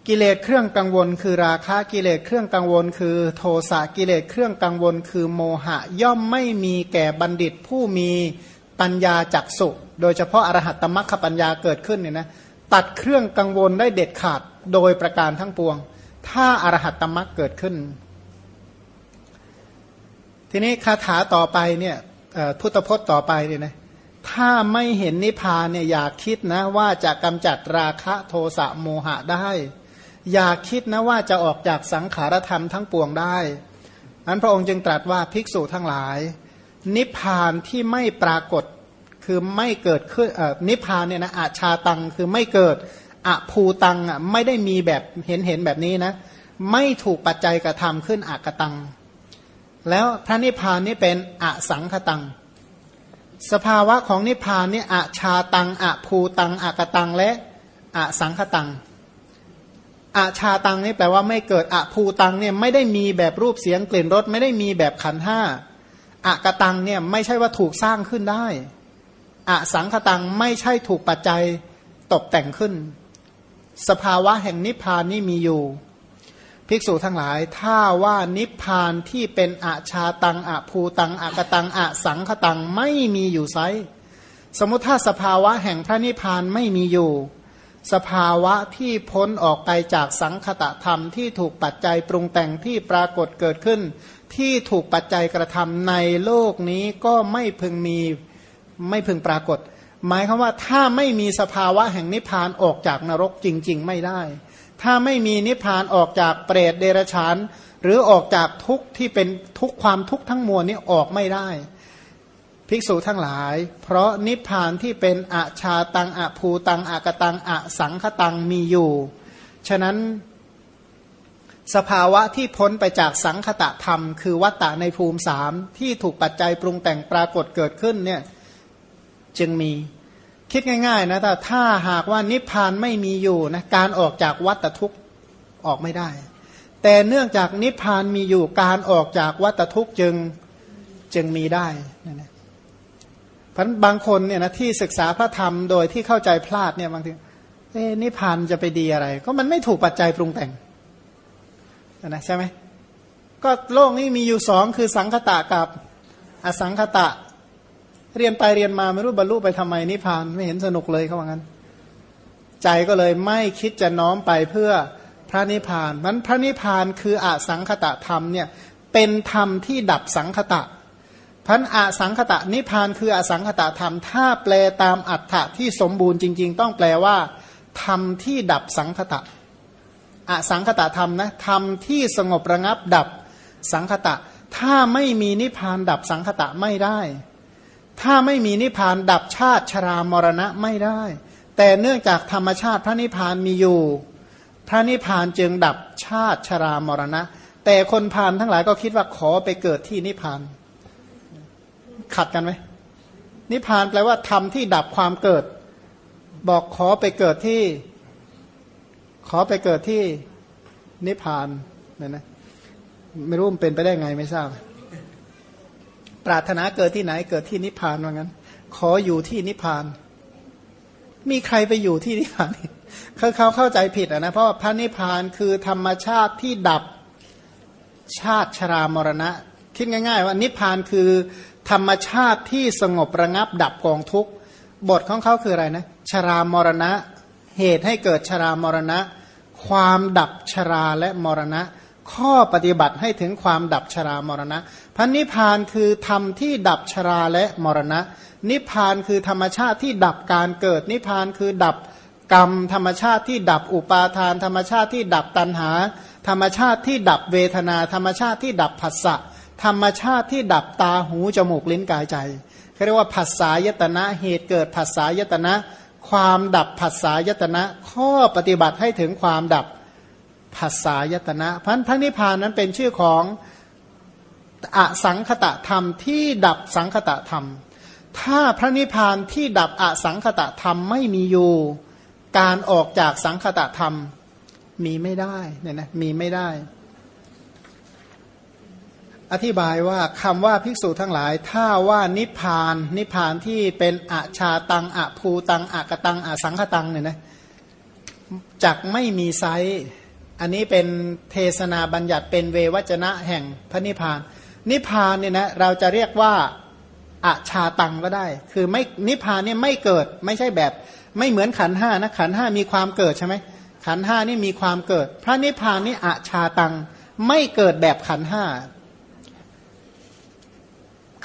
กิเลสเครื่องกังวล คือราคะกิเลสเครื่องกังวล คือโทสะกิเลสเครื่องกังวล คือโมหะ ย่อมไม่มีแก่บัณฑิตผู้มีปัญญาจักสุโดยเฉพาะอรหัตตมรรคปัญญาเกิดขึ้นเนี่ยนะตัดเครื่องกังวลได้เด็ดขาดโดยประการทั้งปวง ถ้าอรหัตตมรรคเกิดขึ้น ทีนี้คาถาต่อไปเนี่ย พุทธพจน์ต่อไปเนี่ยนะถ้าไม่เห็นนิพพานเนี่ยอยากคิดนะว่าจะกำจัดราคะโทสะโมหะได้ อยากคิดนะว่าจะออกจากสังขารธรรมทั้งปวงได้อันพระองค์จึงตรัสว่าภิกษุทั้งหลาย นิพพานที่ไม่ปรากฏคือไม่เกิดขึ้นนิพพานเนี่ยนะอาชาตังคือไม่เกิดอภูตังอะไม่ได้มีแบบเห็นเห็นแบบนี้นะ ไม่ถูกปัจจัยกระทำขึ้นอากตัง แล้วพระนิพพานนี่เป็นอสังคตัง สภาวะของนิพพานนี่อชาตังอภูตังอกตังและอสังคตังอาชาตังนี่แปลว่าไม่เกิดอะภูตังเนี่ยไม่ได้มีแบบรูปเสียงกลิ่นรสไม่ได้มีแบบขันห้าอะกตังเนี่ยไม่ใช่ว่าถูกสร้างขึ้นได้อะสังคตังไม่ใช่ถูกปัจจัยตกแต่งขึ้น สภาวะแห่งนิพพานนี่มีอยู่ ภิกษุทั้งหลาย ถ้าว่านิพพานที่เป็นอาชาตังอะภูตังอะกะตังอะสังคตังไม่มีอยู่ไซสมมติถ้าสภาวะแห่งพระนิพพานไม่มีอยู่ สภาวะที่พ้นออกไปจากสังคตะธรรมที่ถูกปัจจัยปรุงแต่งที่ปรากฏเกิดขึ้น ที่ถูกปัจจัยกระทำในโลกนี้ก็ไม่พึงมีไม่พึงปรากฏ หมายคือว่าถ้าไม่มีสภาวะแห่งนิพพานออกจากนรกจริง ๆ ไม่ได้ ถ้าไม่มีนิพพานออกจากเปรตเดรฉาน หรือออกจากทุกข์ที่เป็นทุกความทุกข์ทั้งมวลนี้ออกไม่ได้ ภิกษุทั้งหลาย เพราะนิพพานที่เป็นอาชาตังอะภูตังอากตังอะสังคตังมีอยู่ ฉะนั้นสภาวะที่พ้นไปจากสังคตะธรรม คือวัตตะในภูมิสามที่ถูกปัจจัยปรุงแต่งปรากฏเกิดขึ้นเนี่ยจึงมี คิดง่ายๆนะแต่ถ้าหากว่านิพพานไม่มีอยู่นะการออกจากวัตทุกข์ออกไม่ได้ แต่เนื่องจากนิพพานมีอยู่การออกจากวัตทุกข์จึงจึงมีได้นะพันบางคนเนี่ยนะที่ศึกษาพระธรรมโดยที่เข้าใจพลาดเนี่ยบางทีเอ๊นิพพานจะไปดีอะไร ก็มันไม่ถูกปัจจัยปรุงแต่งนะใช่ไหมก็โลกนี้มีอยู่สองคือสังคตะกับอสังคตะ เรียนไปเรียนมาไม่รู้บรรลุไปทำไมนิพพานไม่เห็นสนุกเลยเขาว่างั้น ใจก็เลยไม่คิดจะน้อมไปเพื่อพระนิพพานมันพระนิพพานคืออสังคตะธรรมเนี่ยเป็นธรรมที่ดับสังคตะพันอสังคตะนิพานคืออสังคตะธรรม ถ้าแปลตามอัฏฐะที่สมบูรณ์จริง ๆ ต้องแปลว่าธรรมที่ดับสังคตะอสังคตะธรรมนะธรรมที่สงบระงับดับสังคตะ ถ้าไม่มีนิพานดับสังคตะไม่ได้ ถ้าไม่มีนิพพานดับชาติชรามรณะไม่ได้ แต่เนื่องจากธรรมชาติพระนิพพานมีอยู่ พระนิพพานจึงดับชาติชรามรณะ แต่คนพานทั้งหลายก็คิดว่าขอไปเกิดที่นิพาน ขัดกันไหมนิพพานแปลว่าธรรมที่ดับความเกิด บอกขอไปเกิดที่ ขอไปเกิดที่นิพพานเนี่ยนะไม่รู้มันเป็นไปได้ไงไม่ทราบ ปรารถนาเกิดที่ไหนเกิดที่นิพพานว่างั้น ขออยู่ที่นิพพาน มีใครไปอยู่ที่นิพพานเขาเขาเข้าใจผิดอะนะเพราะว่าพระนิพพานคือธรรมชาติที่ดับชาติชรามรณะ คิดง่าย ๆ ว่านิพพานคือ ธรรมชาติที่สงบระงับดับกองทุกข์บทของเขาคืออะไรนะชรามรณะ เหตุให้เกิดชรามรณะ ความดับชราและมรณะ ข้อปฏิบัติให้ถึงความดับชรามรณะพันนิพานคือธรรมที่ดับชราและมรณะ นิพานคือธรรมชาติที่ดับการเกิด นิพานคือดับกรรม ธรรมชาติที่ดับอุปาทาน ธรรมชาติที่ดับตัณหา ธรรมชาติที่ดับเวทนา ธรรมชาติที่ดับผัสสะธรรมชาติที่ดับตาหูจมูกลิ้นกายใจเขาเรียกว่าผัสสายตนะเหตุเกิดผัสสายตนะ ความดับผัสสายตนะ ข้อปฏิบัติให้ถึงความดับ ผัสสายตนะพันพระนิพพานนั้นเป็นชื่อของอสังคตะธรรมที่ดับสังคตะธรรม ถ้าพระนิพพานที่ดับอสังคตะธรรมไม่มีอยู่ การออกจากสังคตะธรรมมีไม่ได้เนี่ยนะมีไม่ได้ อธิบายว่าคำว่าภิกษุทั้งหลาย ถ้าว่านิพาน นิพานที่เป็นอาชาตังอะภูตังอะกตังอะสังคตังเนี่ยนะจักไม่มีไซ อันนี้เป็นเทศนาบัญญัติเป็นเววจนะแห่งพระนิพพาน นิพพานเนี่ยนะเราจะเรียกว่าอาชาตังก็ได้ คือไม่นิพพานเนี่ยไม่เกิดไม่ใช่แบบ ไม่เหมือนขันห้านะขันห้ามีความเกิดใช่ไหมขันห้านี่มีความเกิด พระนิพพานนี่อาชาตังไม่เกิดแบบขันห้า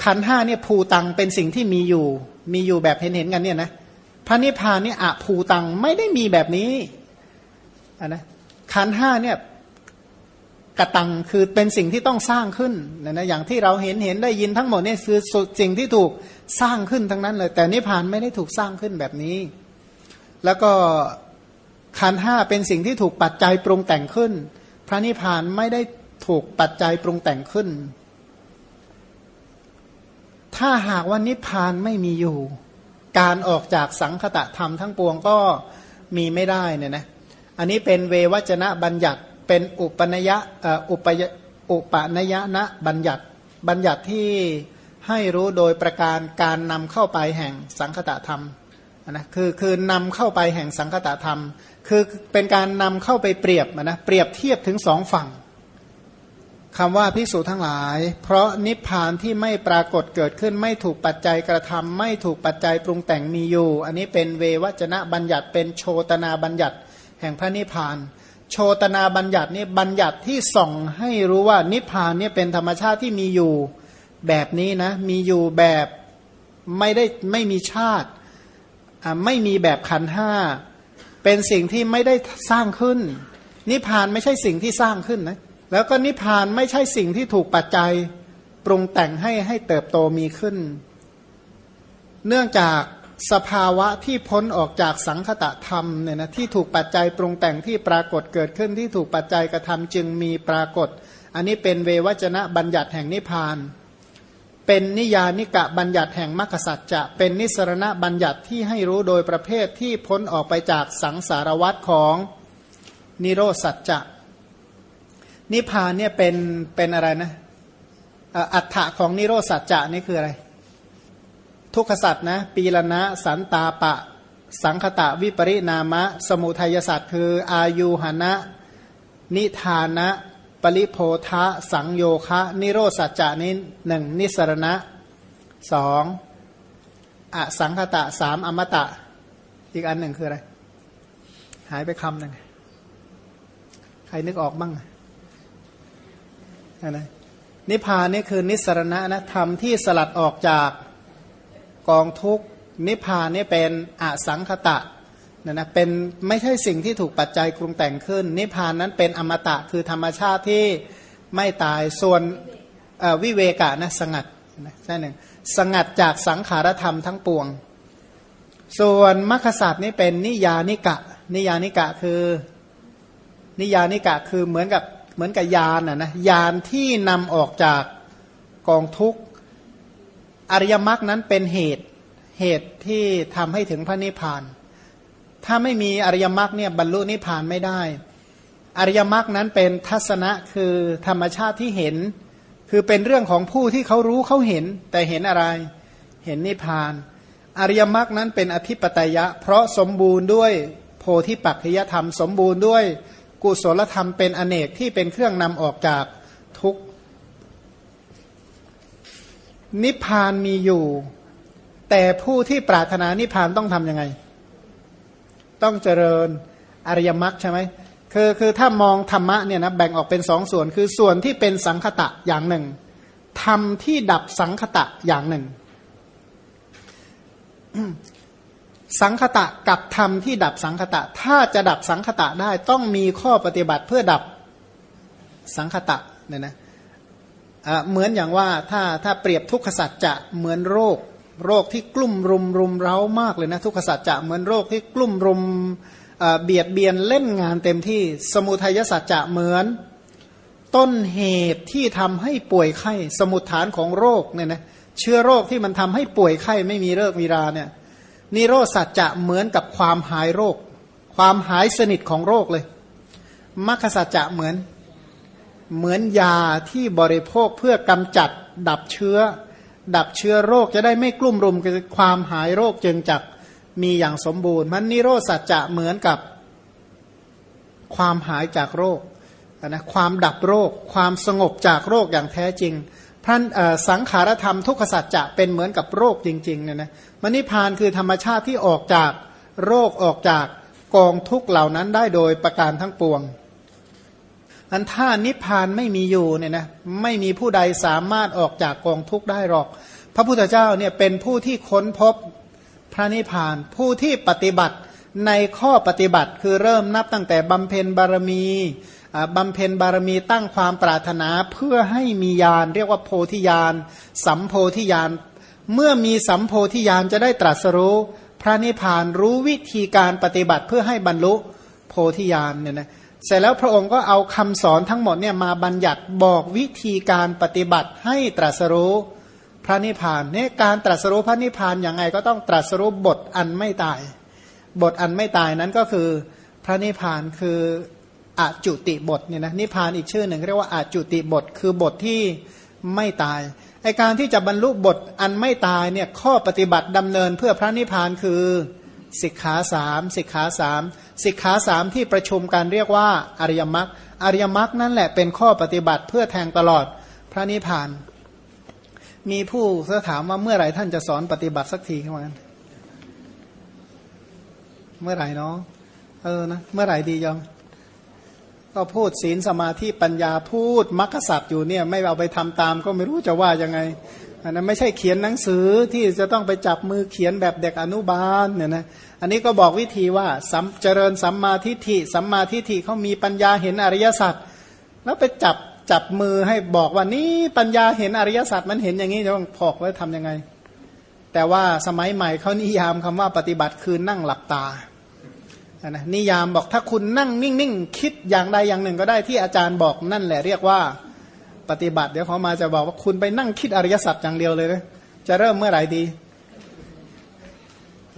ขันห้าเนี่ยภูตังเป็นสิ่งที่มีอยู่ มีอยู่แบบเห็นเห็นกันเนี่ยนะพระนิพพานนี่อะภูตังไม่ได้มีแบบนี้นะ ขันห้าเนี่ยกระตังคือเป็นสิ่งที่ต้องสร้างขึ้นนะนะอย่างที่เราเห็นเห็นได้ยินทั้งหมดเนี่ยคือสิ่งที่ถูกสร้างขึ้นทั้งนั้นเลย แต่นิพพานไม่ได้ถูกสร้างขึ้นแบบนี้ แล้วก็ขันห้าเป็นสิ่งที่ถูกปัจจัยปรุงแต่งขึ้น พระนิพพานไม่ได้ถูกปัจจัยปรุงแต่งขึ้น ถ้าหากว่านิพพานไม่มีอยู่ การออกจากสังคตะธรรมทั้งปวงก็มีไม่ได้เนี่ยนะ อันนี้เป็นเววจนะบัญญัติเป็นอุปนยะอุปอุปนยนะบัญญัติบัญญัติที่ให้รู้โดยประการการนำเข้าไปแห่งสังคตธรรมนะคือคือนำเข้าไปแห่งสังคตธรรม คือเป็นการนำเข้าไปเปรียบนะเปรียบเทียบถึงสองฝั่งคำว่าพิสูจทั้งหลาย เพราะนิพพานที่ไม่ปรากฏเกิดขึ้นไม่ถูกปัจจัยกระทำไม่ถูกปัจจัยปรุงแต่งมีอยู่ อันนี้เป็นเววจนะบัญญัติเป็นโชตนาบัญญัติ แห่งพระนิพพาน โชตนาบัญญัตินี่บัญญัติที่ส่องให้รู้ว่านิพพานเนี่ยเป็นธรรมชาติที่มีอยู่แบบนี้นะ มีอยู่แบบไม่ได้ไม่มีชาติไม่มีแบบขันห้าเป็นสิ่งที่ไม่ได้สร้างขึ้น นิพพานไม่ใช่สิ่งที่สร้างขึ้นนะแล้วก็นิพพานไม่ใช่สิ่งที่ถูกปัจจัยปรุงแต่งให้ให้เติบโตมีขึ้น เนื่องจาก สภาวะที่พ้นออกจากสังคตะธรรมเนี่ยนะที่ถูกปัจจัยปรุงแต่งที่ปรากฏเกิดขึ้นที่ถูกปัจจัยกระทำจึงมีปรากฏ อันนี้เป็นเววจนะบัญญัติแห่งนิพพาน เป็นนิยานิกะบัญญัติแห่งมรรคสัจจะเป็นนิสรณะบัญญัติที่ให้รู้โดยประเภทที่พ้นออกไปจากสังสารวัฏของนิโรสัจจะนิพพานเนี่ยเป็นเป็นอะไรนะอัฏฐะของนิโรสัจจะนี่คืออะไร ทุกขสัจนะปีละนะสันตาปะ สังคตะวิปริณามะ สมุทัยสัจคือ อายุหนะนิทานะปริโพธะสังโยคะ นิโรสัจจะนี้หนึ่งนิสรณะสองอสังคตะสามอมตะ อีกอันหนึ่งคืออะไร หายไปคำหนึ่งใครนึกออกบ้างนะนิพพานนี่คือนิสรณะนะธรรมที่สลัดออกจาก กองทุกนิพพานนี่เป็นอสังคตะนะนะเป็นไม่ใช่สิ่งที่ถูกปัจจัยกรุงแต่งขึ้น นิพพานนั้นเป็นอมตะคือธรรมชาติที่ไม่ตายส่วนวิเวกะนะสงัดนะใช่หนึ่งสงัดจากสังขารธรรมทั้งปวง ส่วนมรรคศาสตร์นี่เป็นนิยานิกะ นิยานิกะคือ นิยานิกะคือเหมือนกับเหมือนกับยานนะนะยานที่นำออกจากกองทุกข์ อริยมรรคนั้นเป็นเหตุเหตุที่ทำให้ถึงพระนิพพาน ถ้าไม่มีอริยมรรคเนี่ยบรรลุนิพพานไม่ได้ อริยมรรคนั้นเป็นทัศนะคือธรรมชาติที่เห็น คือเป็นเรื่องของผู้ที่เขารู้เขาเห็น แต่เห็นอะไร เห็นนิพพาน อริยมรรคนั้นเป็นอธิปไตยะ เพราะสมบูรณ์ด้วยโพธิปัจจยธรรม สมบูรณ์ด้วยกุศลธรรมเป็นอเนกที่เป็นเครื่องนำออกจากทุก นิพพานมีอยู่ แต่ผู้ที่ปรารถนานิพพานต้องทำยังไง ต้องเจริญอริยมรรคใช่ไหมคือคือถ้ามองธรรมะเนี่ยนะแบ่งออกเป็นสองส่วน คือส่วนที่เป็นสังคตะอย่างหนึ่งธรรมที่ดับสังคตะอย่างหนึ่ง สังคตะกับธรรมที่ดับสังคตะ ถ้าจะดับสังคตะได้ต้องมีข้อปฏิบัติเพื่อดับสังคตะเนี่ยนะ เหมือนอย่างว่าถ้าถ้าเปรียบทุกขสัจจะเหมือนโรค โรคที่กลุ่มรุมรุมเร้ามากเลยนะทุกขสัจจะเหมือนโรคที่กลุ่มรุมเบียดเบียนเล่นงานเต็มที่สมุทัยสัจจะเหมือน ต้นเหตุที่ทำให้ป่วยไข้สมุทฐานของโรคเนี่ยนะเชื้อโรคที่มันทำให้ป่วยไข้ไม่มีเลิกมีราเนี่ยนิโรสัจจะเหมือนกับความหายโรค ความหายสนิทของโรคเลยมรรคสัจจะเหมือน เหมือนยาที่บริโภคเพื่อกำจัดดับเชื้อ ดับเชื้อโรคจะได้ไม่กลุ่มรุมความหายโรคจึงจักมีอย่างสมบูรณ์ มันนิโรสัจจะเหมือนกับความหายจากโรคนะความดับโรค ความสงบจากโรคอย่างแท้จริงท่านสังขารธรรมทุกขสัจจะเป็นเหมือนกับโรคจริงๆเนี่ยนะมนิพานคือธรรมชาติที่ออกจากโรคออกจากกองทุกเหล่านั้นได้โดยประการทั้งปวง อันถ้านิพพานไม่มีอยู่เนี่ยนะไม่มีผู้ใดสามารถออกจากกองทุกได้หรอก พระพุทธเจ้าเนี่ยเป็นผู้ที่ค้นพบพระนิพพาน ผู้ที่ปฏิบัติในข้อปฏิบัติคือเริ่มนับตั้งแต่บำเพ็ญบารมีบำเพ็ญบารมีตั้งความปรารถนาเพื่อให้มียานเรียกว่าโพธิญาณสัมโพธิญาณเมื่อมีสัมโพธิญาณจะได้ตรัสรู้ พระนิพพานรู้วิธีการปฏิบัติเพื่อให้บรรลุโพธิญาณเนี่ยนะ เสร็จแล้วพระองค์ก็เอาคำสอนทั้งหมดเนี่ยมาบัญญัติบอกวิธีการปฏิบัติให้ตรัสรู้พระนิพพานเนี่ยการตรัสรู้พระนิพพานอย่างไงก็ต้องตรัสรู้บทอันไม่ตาย บทอันไม่ตายนั้นก็คือพระนิพพานคืออจุติบทเนี่ยนะนิพพานอีกชื่อหนึ่งเรียกว่าอาจุติบท คือบทที่ไม่ตายไอการที่จะบรรลุบทอันไม่ตายเนี่ยข้อปฏิบัติดำเนินเพื่อพระนิพพานคือ สิกขาสามสิกขาสามสิกขาสามที่ประชุมกันเรียกว่าอริยมรรคอริยมรรคนั่นแหละเป็นข้อปฏิบัติเพื่อแทงตลอดพระนิพพาน มีผู้จะถามว่าเมื่อไหร่ท่านจะสอนปฏิบัติสักทีเข้ามากันเมื่อไหร่เนาะเออนะเมื่อไหร่ดียองก็พูดศีลสมาธิปัญญาพูดมรรคสัตว์อยู่เนี่ย ไม่เอาไปทำตามก็ไม่รู้จะว่ายังไง อันนั้นไม่ใช่เขียนหนังสือที่จะต้องไปจับมือเขียนแบบเด็กอนุบาลเนี่ยนะอันนี้ก็บอกวิธีว่าเจริญสัมมาทิฏฐิสัมมาทิฏฐิเขามีปัญญาเห็นอริยสัจแล้วไปจับจับมือให้บอกว่านี่ปัญญาเห็นอริยสัจมันเห็นอย่างนี้จะต้องพอกไว้ทำยังไง แต่ว่าสมัยใหม่เขานิยามคำว่าปฏิบัติคือนั่งหลับตานะนิยามบอกถ้าคุณนั่งนิ่งๆคิดอย่างใดอย่างหนึ่งก็ได้ที่อาจารย์บอกนั่นแหละเรียกว่า ปฏิบัติ เดี๋ยวเขามาจะบอกว่าคุณไปนั่งคิดอริยสัจอย่างเดียวเลยนะจะเริ่มเมื่อไหร่ดี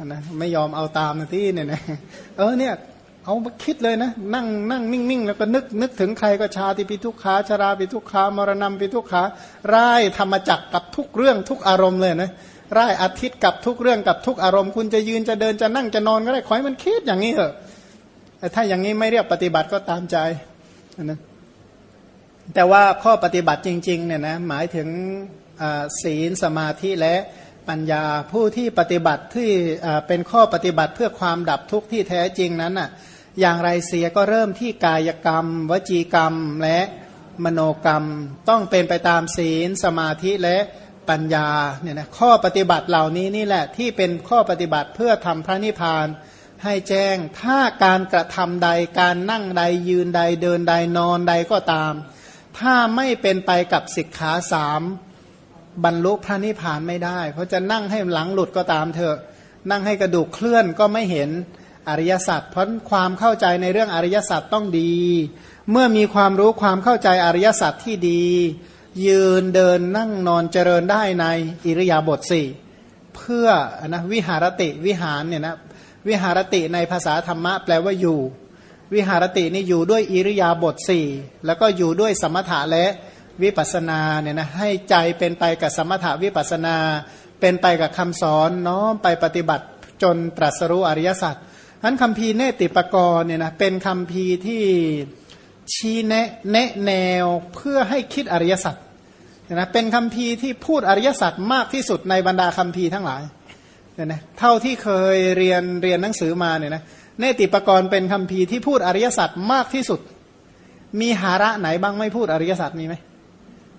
นะไม่ยอมเอาตามนะที่เนี่ยนะเออเนี่ยเอามาคิดเลยนะ นั่งนั่งนิ่งๆ แล้วก็นึกนึกถึงใครก็ชาติปิทุกขาชาราปิทุกขามรณะปิทุกขาร่ายธรรมจักกับทุกเรื่องทุกอารมณ์เลยนะร่ายอาทิตย์กับทุกเรื่องกับทุกอารมณ์ คุณจะยืนจะเดินจะนั่งจะนอนก็ได้ขอให้มันคิดอย่างนี้เถอะแต่ถ้าอย่างนี้ไม่เรียกปฏิบัติก็ตามใจนะ แต่ว่าข้อปฏิบัติจริงๆเนี่ยนะหมายถึงศีลสมาธิและปัญญาผู้ที่ปฏิบัติที่เป็นข้อปฏิบัติเพื่อความดับทุกข์ที่แท้จริงนั้นอะอย่างไรเสียก็เริ่มที่กายกรรม วจีกรรมและมโนกรรมต้องเป็นไปตามศีล สมาธิและปัญญาเนี่ยนะข้อปฏิบัติเหล่านี้นี่แหละที่เป็นข้อปฏิบัติเพื่อทำพระนิพพานให้แจ้งถ้าการกระทำใดการนั่งใดยืนใดเดินใดนอนใดก็ตาม ถ้าไม่เป็นไปกับสิกขาสามบรรลุพระนิพพานไม่ได้ เพราะจะนั่งให้หลังหลุดก็ตามเถอะ นั่งให้กระดูกเคลื่อนก็ไม่เห็นอริยสัจเพราะความเข้าใจในเรื่องอริยสัจต้องดี เมื่อมีความรู้ความเข้าใจอริยสัจที่ดี ยืนเดินนั่งนอนเจริญได้ในอิริยาบถสี่เพื่อนะวิหารติวิหารเนี่ยนะวิหารติในภาษาธรรมะแปลว่าอยู่ วิหารตินี่อยู่ด้วยอิริยาบถสี่แล้วก็อยู่ด้วยสมถะและวิปัสนาเนี่ยนะให้ใจเป็นไปกับสมถะวิปัสนา เป็นไปกับคำสอนน้อมไปปฏิบัติจนตรัสรู้อริยสัจนั้นคำพีเนติปกรณ์เนี่ยนะเป็นคำพีที่ชี้แนะแนะแนวเพื่อให้คิดอริยสัจนะเป็นคำพีที่พูดอริยสัจมากที่สุดในบรรดาคำพีทั้งหลายเนี่ยนะเท่าที่เคยเรียนเรียนหนังสือมาเนี่ยนะ เนติปกรณ์เป็นคำพีที่พูดอริยสัจมากที่สุด มีหาระไหนบ้างไม่พูดอริยสัจมีไหม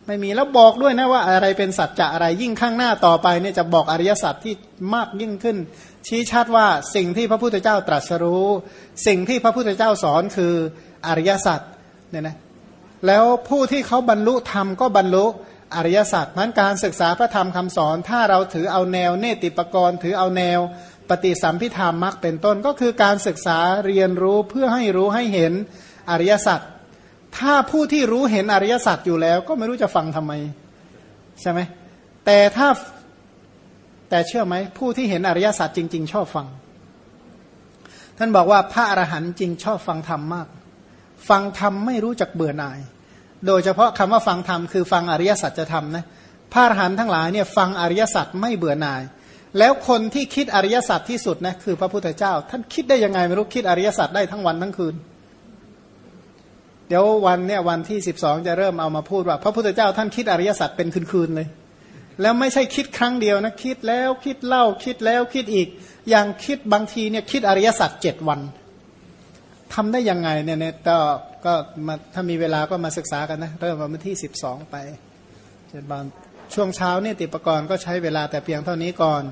ไม่มีแล้วบอกด้วยนะว่าอะไรเป็นสัจจะอะไรยิ่งข้างหน้าต่อไปเนี่ยจะบอกอริยสัจที่มากยิ่งขึ้น ชี้ชัดว่าสิ่งที่พระพุทธเจ้าตรัสรู้ สิ่งที่พระพุทธเจ้าสอนคืออริยสัจเนี่ยนะแล้วผู้ที่เขาบรรลุธรรมก็บรรลุอริยสัจนั้นการศึกษาพระธรรมคำสอน ถ้าเราถือเอาแนวเนติปกรณ์ถือเอาแนว ปฏิสัมพิธามมักเป็นต้นก็คือการศึกษาเรียนรู้เพื่อให้รู้ให้เห็นอริยสัจถ้าผู้ที่รู้เห็นอริยสัจอยู่แล้ว ก็ไม่รู้จะฟังทำไมใช่ไหมแต่ถ้าแต่เชื่อไหมผู้ที่เห็นอริยสัจจริง ๆ ชอบฟัง ท่านบอกว่าพระอรหันต์จริงชอบฟังธรรมมาก ฟังธรรมไม่รู้จักเบื่อหน่าย โดยเฉพาะคำว่าฟังธรรมคือฟังอริยสัจจะทำนะพระอรหันต์ทั้งหลายเนี่ยฟังอริยสัจไม่เบื่อหน่าย แล้วคนที่คิดอริยสัจที่สุดนะคือพระพุทธเจ้า ท่านคิดได้ยังไงไม่รู้คิดอริยสัจได้ทั้งวันทั้งคืน เดี๋ยววันเนี่ยวันที่สิบสองจะเริ่มเอามาพูดว่า พระพุทธเจ้าท่านคิดอริยสัจเป็นคืนๆเลย แล้วไม่ใช่คิดครั้งเดียวนะคิดแล้วคิดเล่าคิดแล้วคิดอีก อย่างคิดบางทีเนี่ยคิดอริยสัจเจ็ดวันทำได้ยังไงเนี่ยเนี่ยก็ก็มาถ้ามีเวลาก็มาศึกษากันนะ เริ่มวันที่สิบสองไปเจ็ดวัน ช่วงเช้าเนี่ยติปกรณ์ก็ใช้เวลาแต่เพียงเท่านี้ก่อน